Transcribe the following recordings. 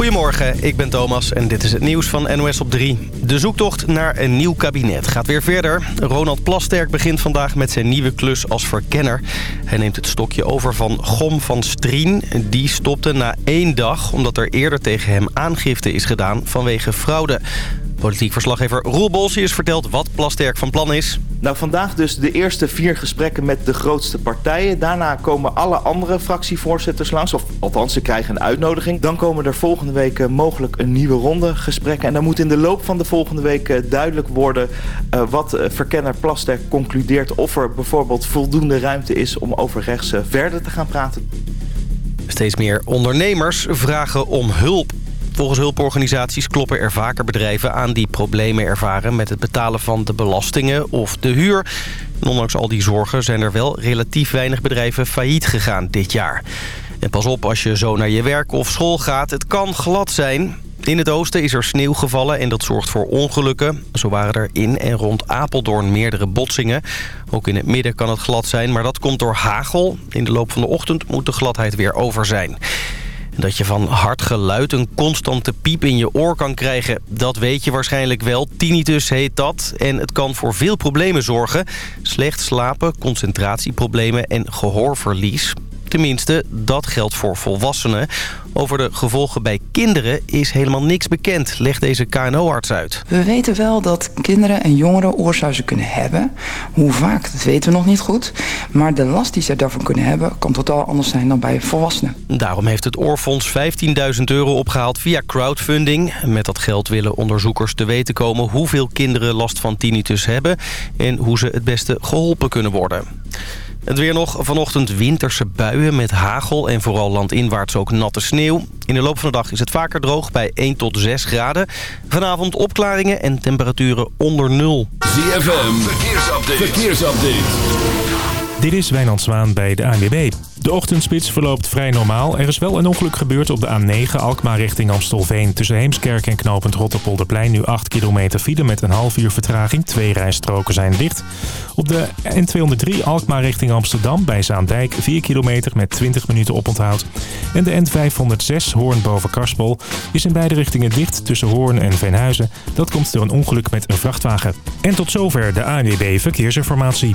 Goedemorgen, ik ben Thomas en dit is het nieuws van NOS op 3. De zoektocht naar een nieuw kabinet gaat weer verder. Ronald Plasterk begint vandaag met zijn nieuwe klus als verkenner. Hij neemt het stokje over van Gom van Strien. Die stopte na één dag omdat er eerder tegen hem aangifte is gedaan vanwege fraude. Politiek verslaggever Roel Bolsius vertelt wat Plasterk van plan is. Nou, vandaag dus de eerste vier gesprekken met de grootste partijen. Daarna komen alle andere fractievoorzitters langs. Of althans, ze krijgen een uitnodiging. Dan komen er volgende week eh, mogelijk een nieuwe ronde gesprekken. En dan moet in de loop van de volgende week eh, duidelijk worden... Uh, wat verkenner Plasterk concludeert... of er bijvoorbeeld voldoende ruimte is om over rechts verder te gaan praten. Steeds meer ondernemers vragen om hulp Volgens hulporganisaties kloppen er vaker bedrijven aan die problemen ervaren... met het betalen van de belastingen of de huur. Ondanks al die zorgen zijn er wel relatief weinig bedrijven failliet gegaan dit jaar. En pas op als je zo naar je werk of school gaat, het kan glad zijn. In het oosten is er sneeuw gevallen en dat zorgt voor ongelukken. Zo waren er in en rond Apeldoorn meerdere botsingen. Ook in het midden kan het glad zijn, maar dat komt door hagel. In de loop van de ochtend moet de gladheid weer over zijn. Dat je van hard geluid een constante piep in je oor kan krijgen, dat weet je waarschijnlijk wel. Tinnitus heet dat en het kan voor veel problemen zorgen. Slecht slapen, concentratieproblemen en gehoorverlies. Tenminste, dat geldt voor volwassenen. Over de gevolgen bij kinderen is helemaal niks bekend, legt deze KNO-arts uit. We weten wel dat kinderen en jongeren oorsuizen kunnen hebben. Hoe vaak, dat weten we nog niet goed. Maar de last die ze daarvan kunnen hebben, kan totaal anders zijn dan bij volwassenen. Daarom heeft het Oorfonds 15.000 euro opgehaald via crowdfunding. Met dat geld willen onderzoekers te weten komen hoeveel kinderen last van tinnitus hebben... en hoe ze het beste geholpen kunnen worden. Het weer nog vanochtend winterse buien met hagel en vooral landinwaarts ook natte sneeuw. In de loop van de dag is het vaker droog bij 1 tot 6 graden. Vanavond opklaringen en temperaturen onder nul. ZFM, verkeersupdate. verkeersupdate. Dit is Wijnand Zwaan bij de ANWB. De ochtendspits verloopt vrij normaal. Er is wel een ongeluk gebeurd op de A9 Alkmaar richting Amstelveen. Tussen Heemskerk en knooppunt Rotterpolderplein nu 8 kilometer file met een half uur vertraging. Twee rijstroken zijn dicht. Op de N203 Alkmaar richting Amsterdam bij Zaandijk 4 kilometer met 20 minuten oponthoud. En de N506 Hoorn boven Karspel is in beide richtingen dicht tussen Hoorn en Veenhuizen. Dat komt door een ongeluk met een vrachtwagen. En tot zover de ANWB Verkeersinformatie.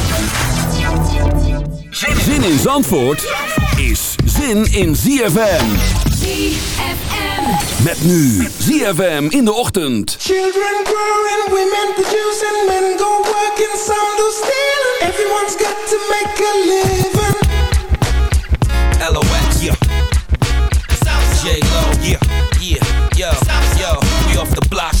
Zin in Zandvoort is zin in ZFM. ZFM. Met nu ZFM in de ochtend. Children growing, women producing, men go working, some do stealing. Everyone's got to make a living. LOX, yeah. J-Lo, yeah, yeah, yo, yo. We off the block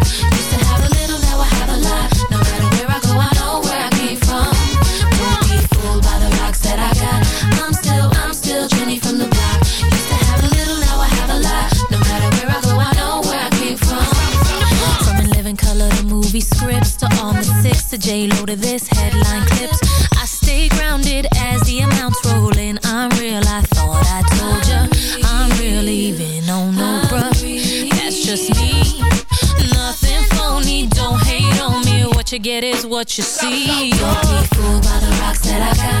Get is what you see. Don't be fooled by the rocks that I got.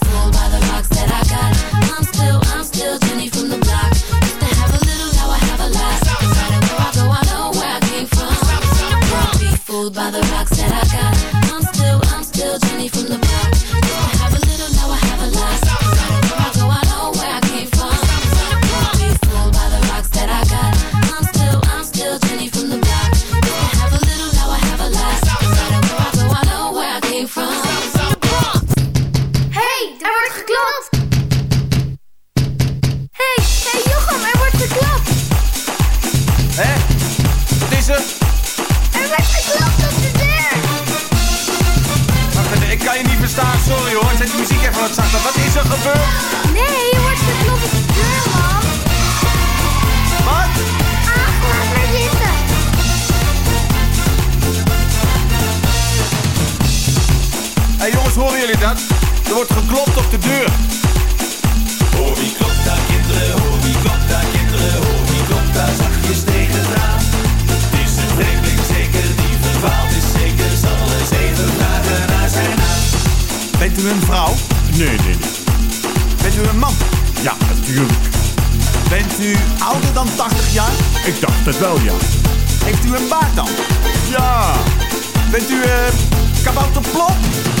by the de deur. Oh, wie klopt daar, kinderen? Oh, wie klopt daar, kinderen? Oh, wie klopt daar zachtjes tegen het raam? Het is een vreemdeling zeker, die verdwaald is zeker. Zal eens even vragen naar zijn naam. Bent u een vrouw? Nee, nee, nee. Bent u een man? Ja, natuurlijk. Bent u ouder dan 80 jaar? Ik dacht het wel, ja. Heeft u een baard dan? Ja. Bent u eh, uh, Ja!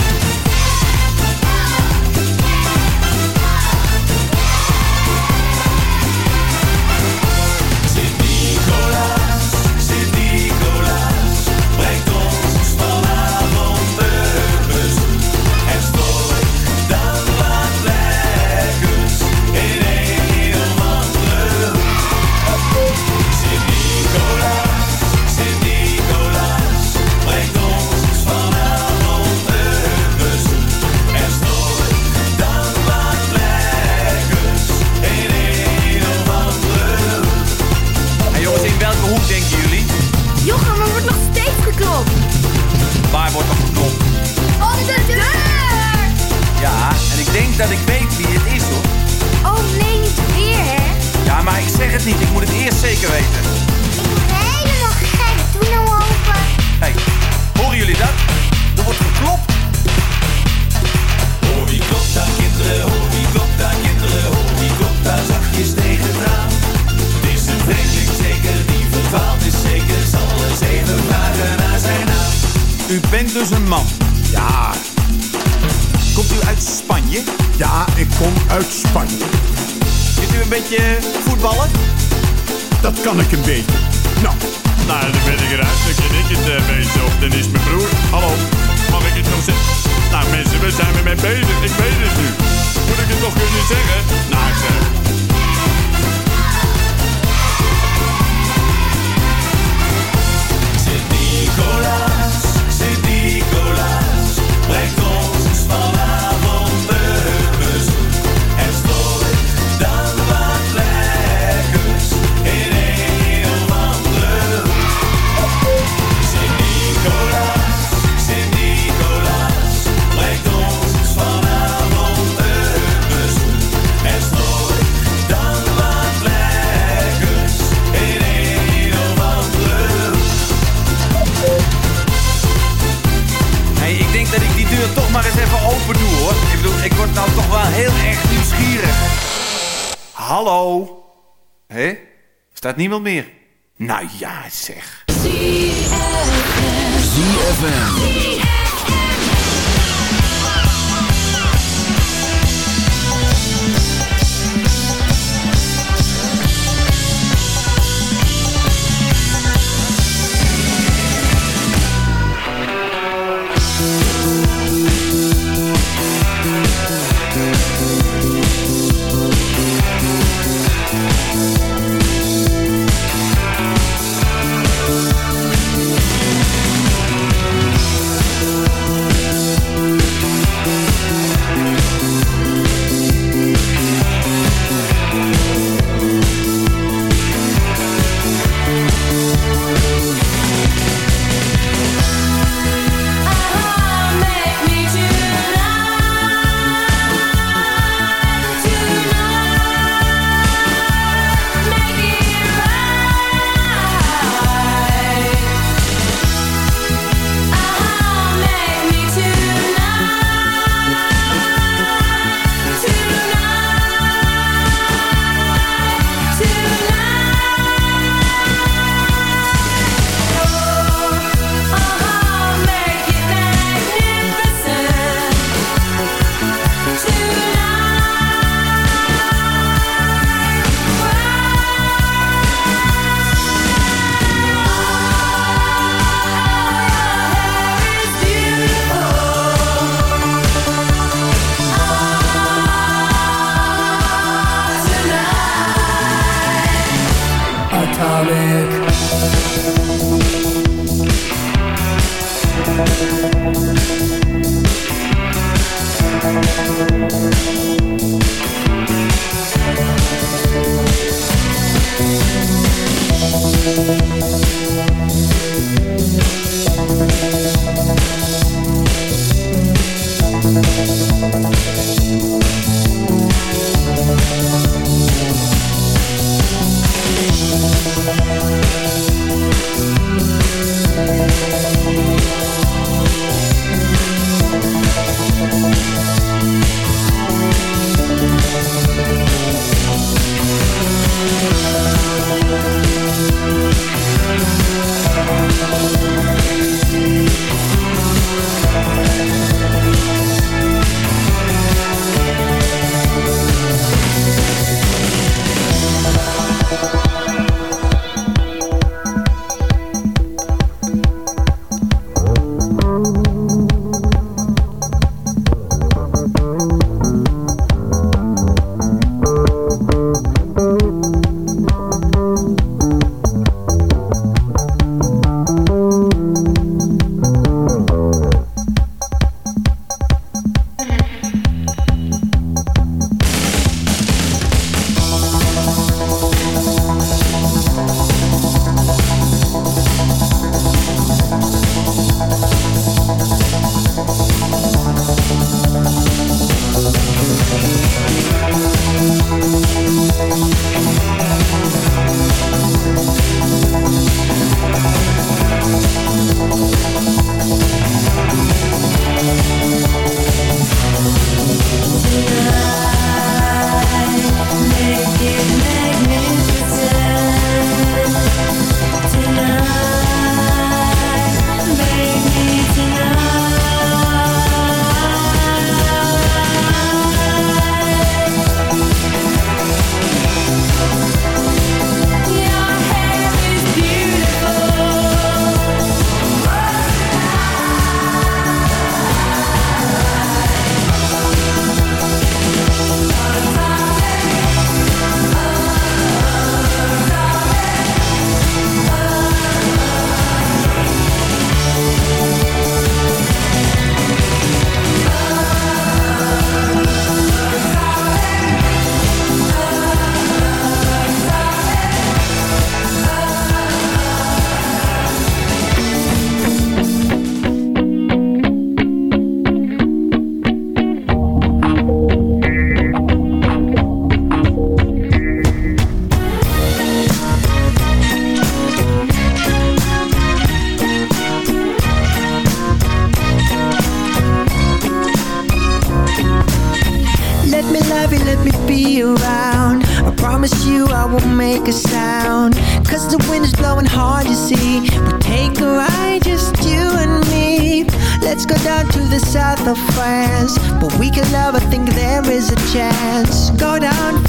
Staat niemand meer? Nou ja, zeg. ZFM.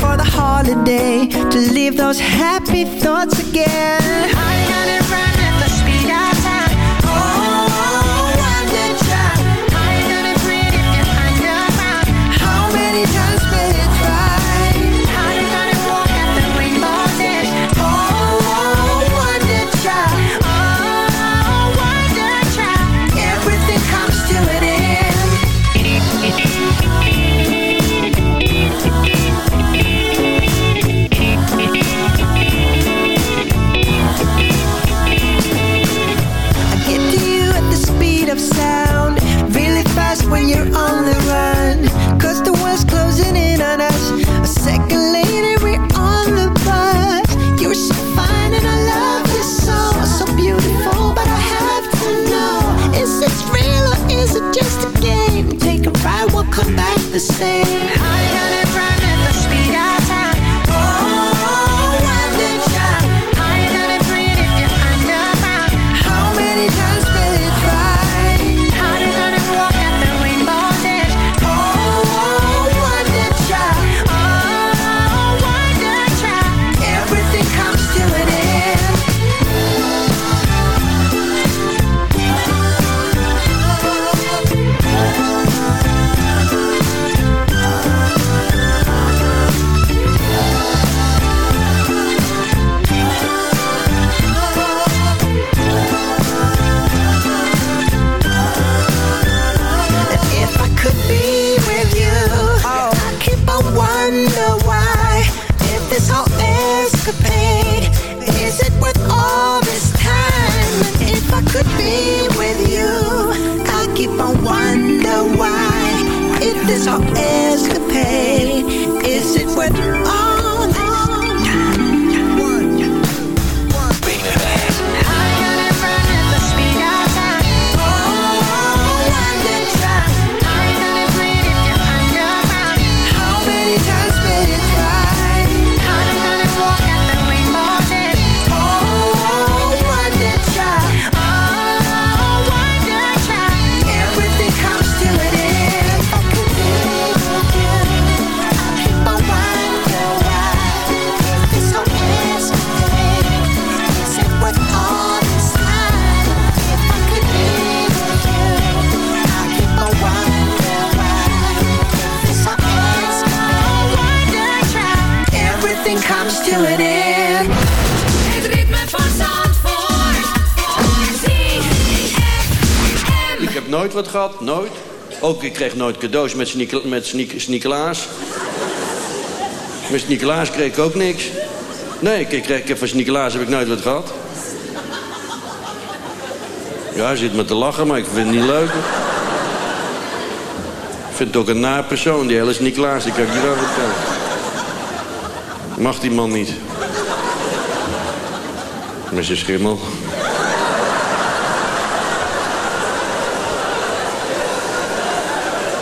for the holiday To leave those happy thoughts again. I got it right え nooit. Ook, ik kreeg nooit cadeaus met, Sneek- met Sneek-. Met Sneekelaas kreeg ik ook niks. Nee, ik, kreeg, ik van Sneekelaas heb ik nooit wat gehad. Ja, hij zit me te lachen, maar ik vind het niet leuk. Ik vind het ook een naar persoon, die hele Sneekelaas. Die kan ik je wel vertellen. Mag die man niet. Met zijn schimmel.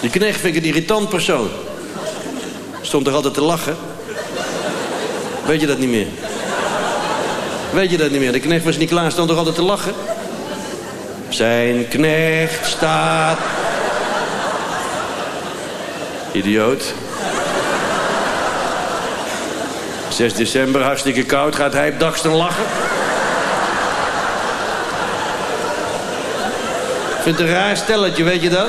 Die knecht vind ik een irritant persoon. Stond er altijd te lachen. Weet je dat niet meer? Weet je dat niet meer? De knecht was niet klaar, stond er altijd te lachen. Zijn knecht staat... Idioot. 6 december, hartstikke koud, gaat hij op dagsten lachen. Ik vind het een raar stelletje, weet je dat?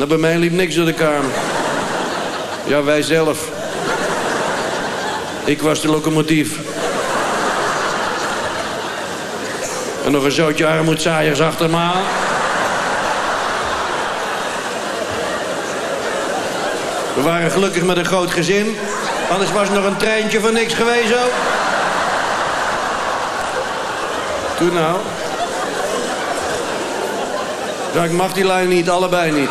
Nou, bij mij liep niks door de kamer. Ja, wij zelf. Ik was de locomotief. En nog een zootje armoedzaaiers achter me aan. We waren gelukkig met een groot gezin. Anders was nog een treintje van niks geweest ook. Toen nou. Ja, ik mag die lijn niet, allebei niet.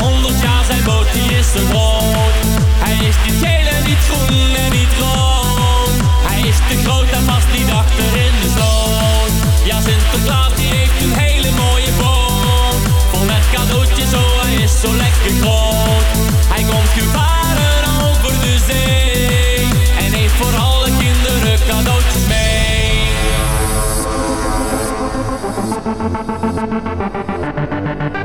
Honderd jaar zijn boot, die is zo groot. Hij is niet geel en niet groen en niet rood. Hij is te groot en past niet achter in de sloot. Ja, Sinterklaas die heeft een hele mooie boot. Vol met cadeautjes, oh hij is zo lekker groot. Hij komt gevaren over de zee. En heeft voor alle kinderen cadeautjes mee. Een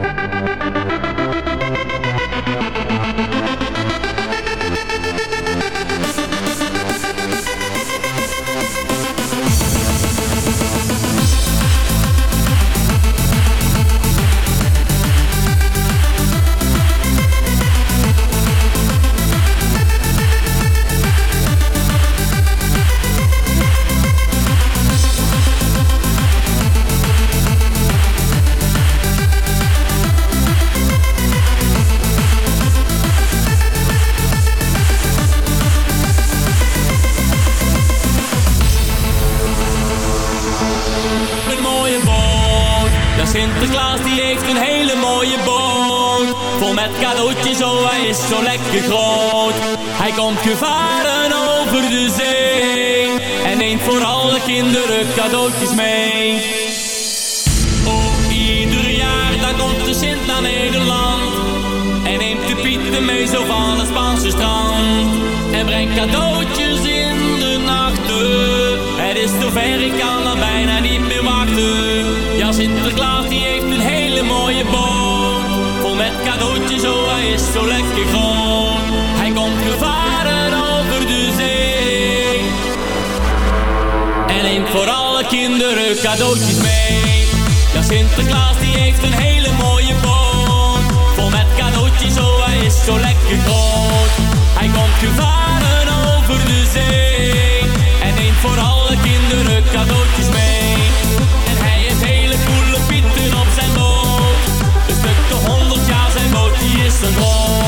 is zo lekker groot. Hij komt gevaren over de zee. En neemt voor alle kinderen cadeautjes mee. Oh, ieder jaar dan komt de Sint naar Nederland. En neemt de Pieten mee zo van het Spaanse strand. En brengt cadeautjes in de nachten. Het is zover, ik kan er bijna niet meer wachten. Cadeautjes, oh hij is zo lekker groot. Hij komt gevaren over de zee. En neemt voor alle kinderen cadeautjes mee. Ja, Sinterklaas die heeft een hele mooie boot. Vol met cadeautjes, oh hij is zo lekker groot. Hij komt gevaren over de zee. En neemt voor alle kinderen cadeautjes mee. Die groot.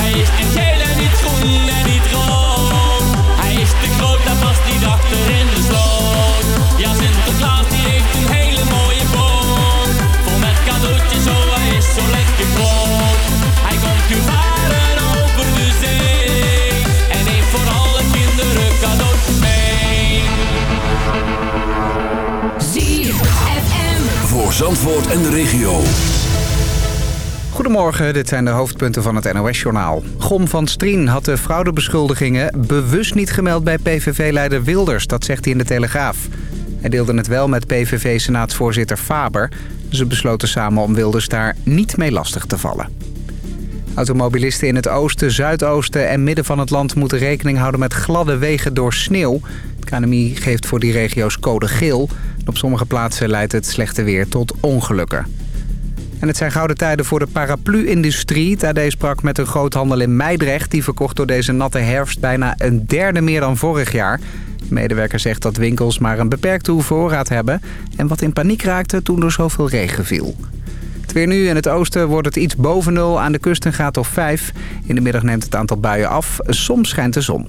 Hij is niet geel en niet groen en niet rood. Hij is te groot, daar past niet achter in de sloot. Ja, Sinterklaas die heeft een hele mooie boot. Vol met cadeautjes, oh hij is zo lekker groot. Hij komt gevaren over de zee. En heeft voor alle kinderen cadeautjes mee. ZFM. Voor Zandvoort en de regio. Goedemorgen, dit zijn de hoofdpunten van het NOS-journaal. Gom van Strien had de fraudebeschuldigingen bewust niet gemeld bij PVV-leider Wilders. Dat zegt hij in de Telegraaf. Hij deelde het wel met PVV-senaatsvoorzitter Faber. Ze besloten samen om Wilders daar niet mee lastig te vallen. Automobilisten in het oosten, zuidoosten en midden van het land... moeten rekening houden met gladde wegen door sneeuw. Het KNMI geeft voor die regio's code geel. Op sommige plaatsen leidt het slechte weer tot ongelukken. En het zijn gouden tijden voor de paraplu-industrie. Tadej sprak met een groothandel in Meidrecht. Die verkocht door deze natte herfst bijna een derde meer dan vorig jaar. De medewerker zegt dat winkels maar een beperkte hoeveelraad hebben... en wat in paniek raakte toen er zoveel regen viel. Het weer nu in het oosten wordt het iets boven nul. Aan de kust een graad of 5. In de middag neemt het aantal buien af. Soms schijnt de zon.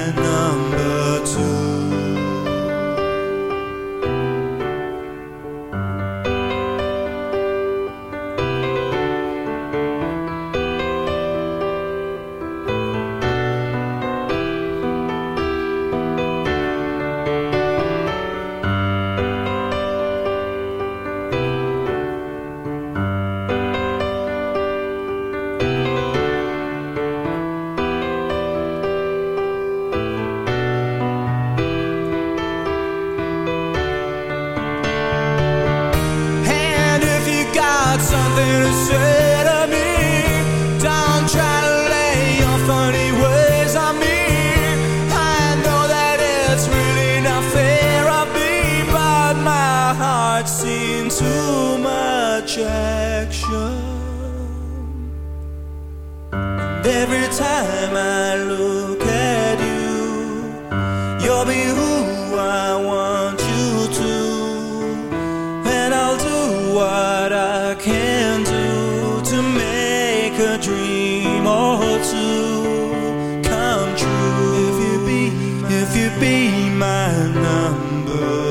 To be my number.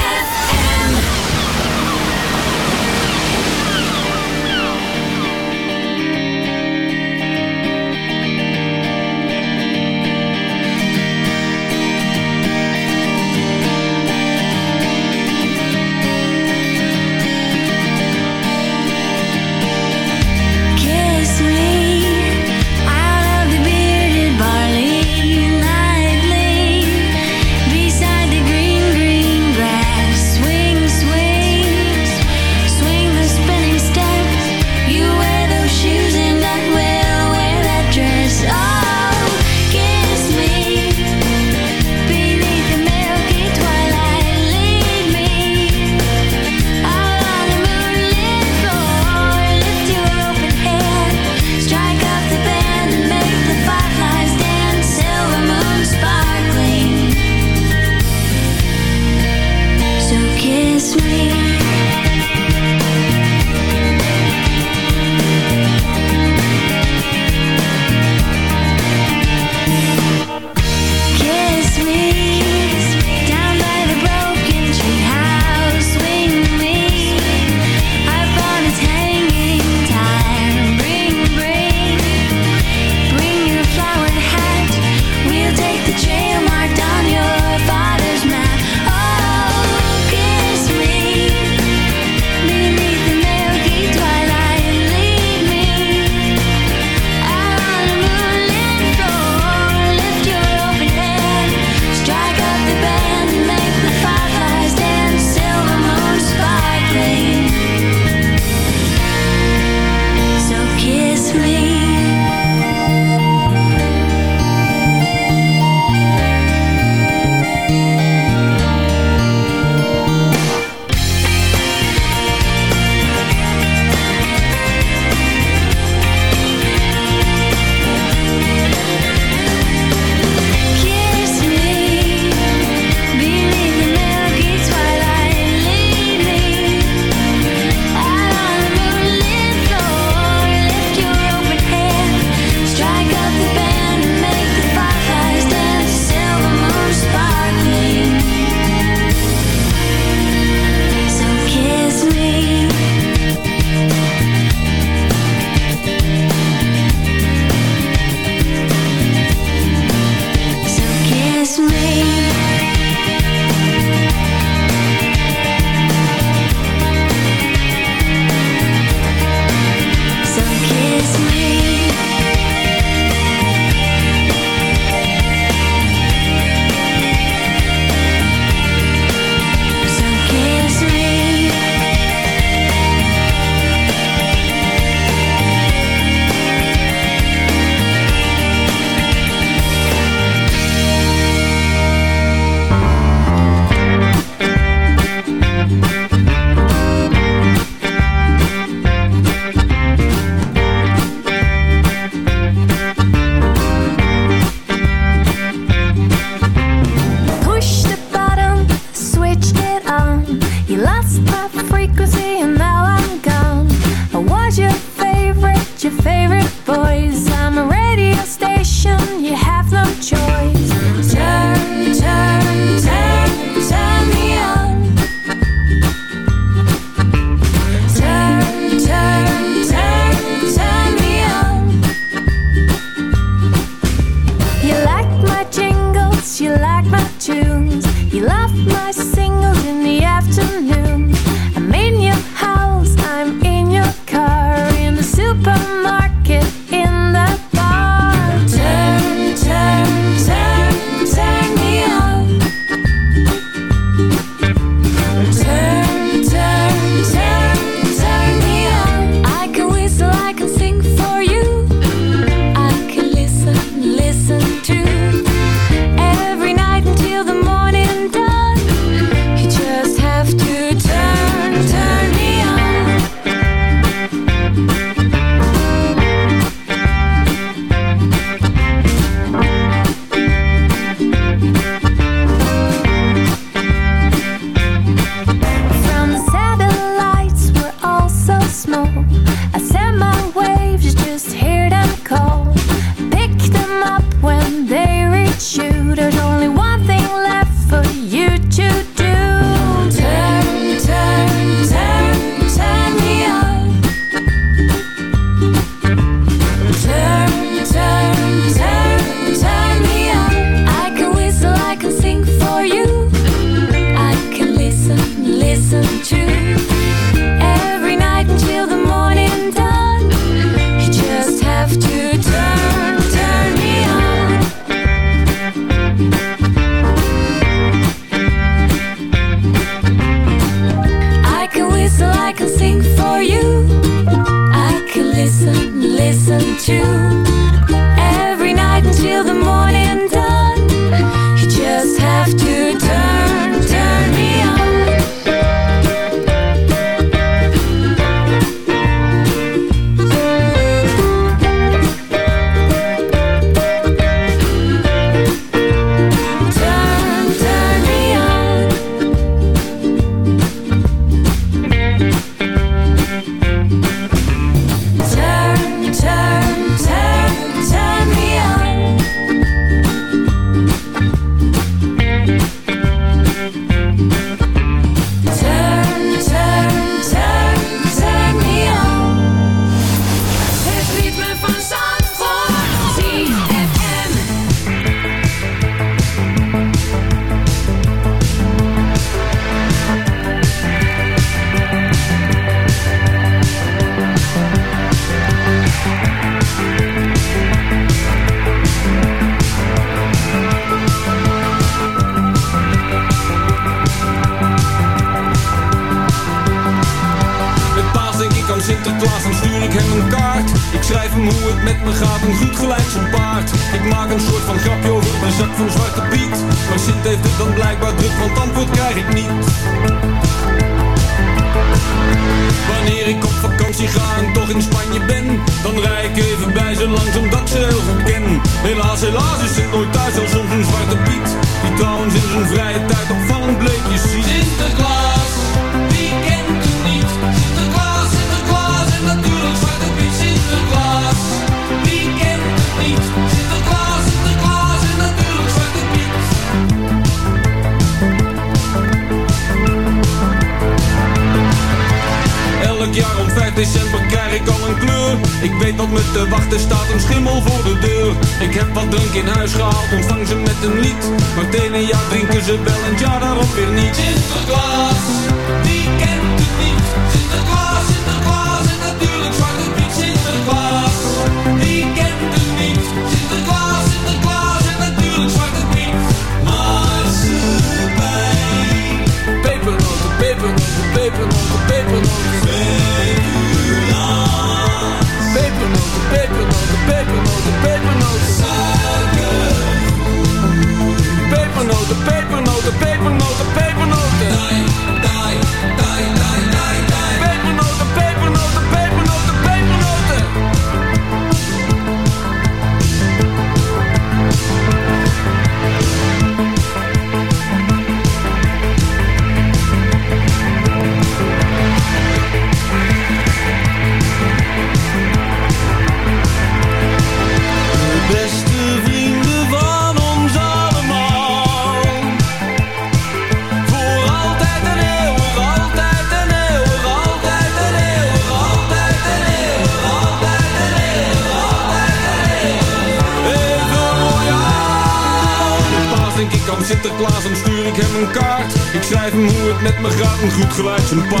Goed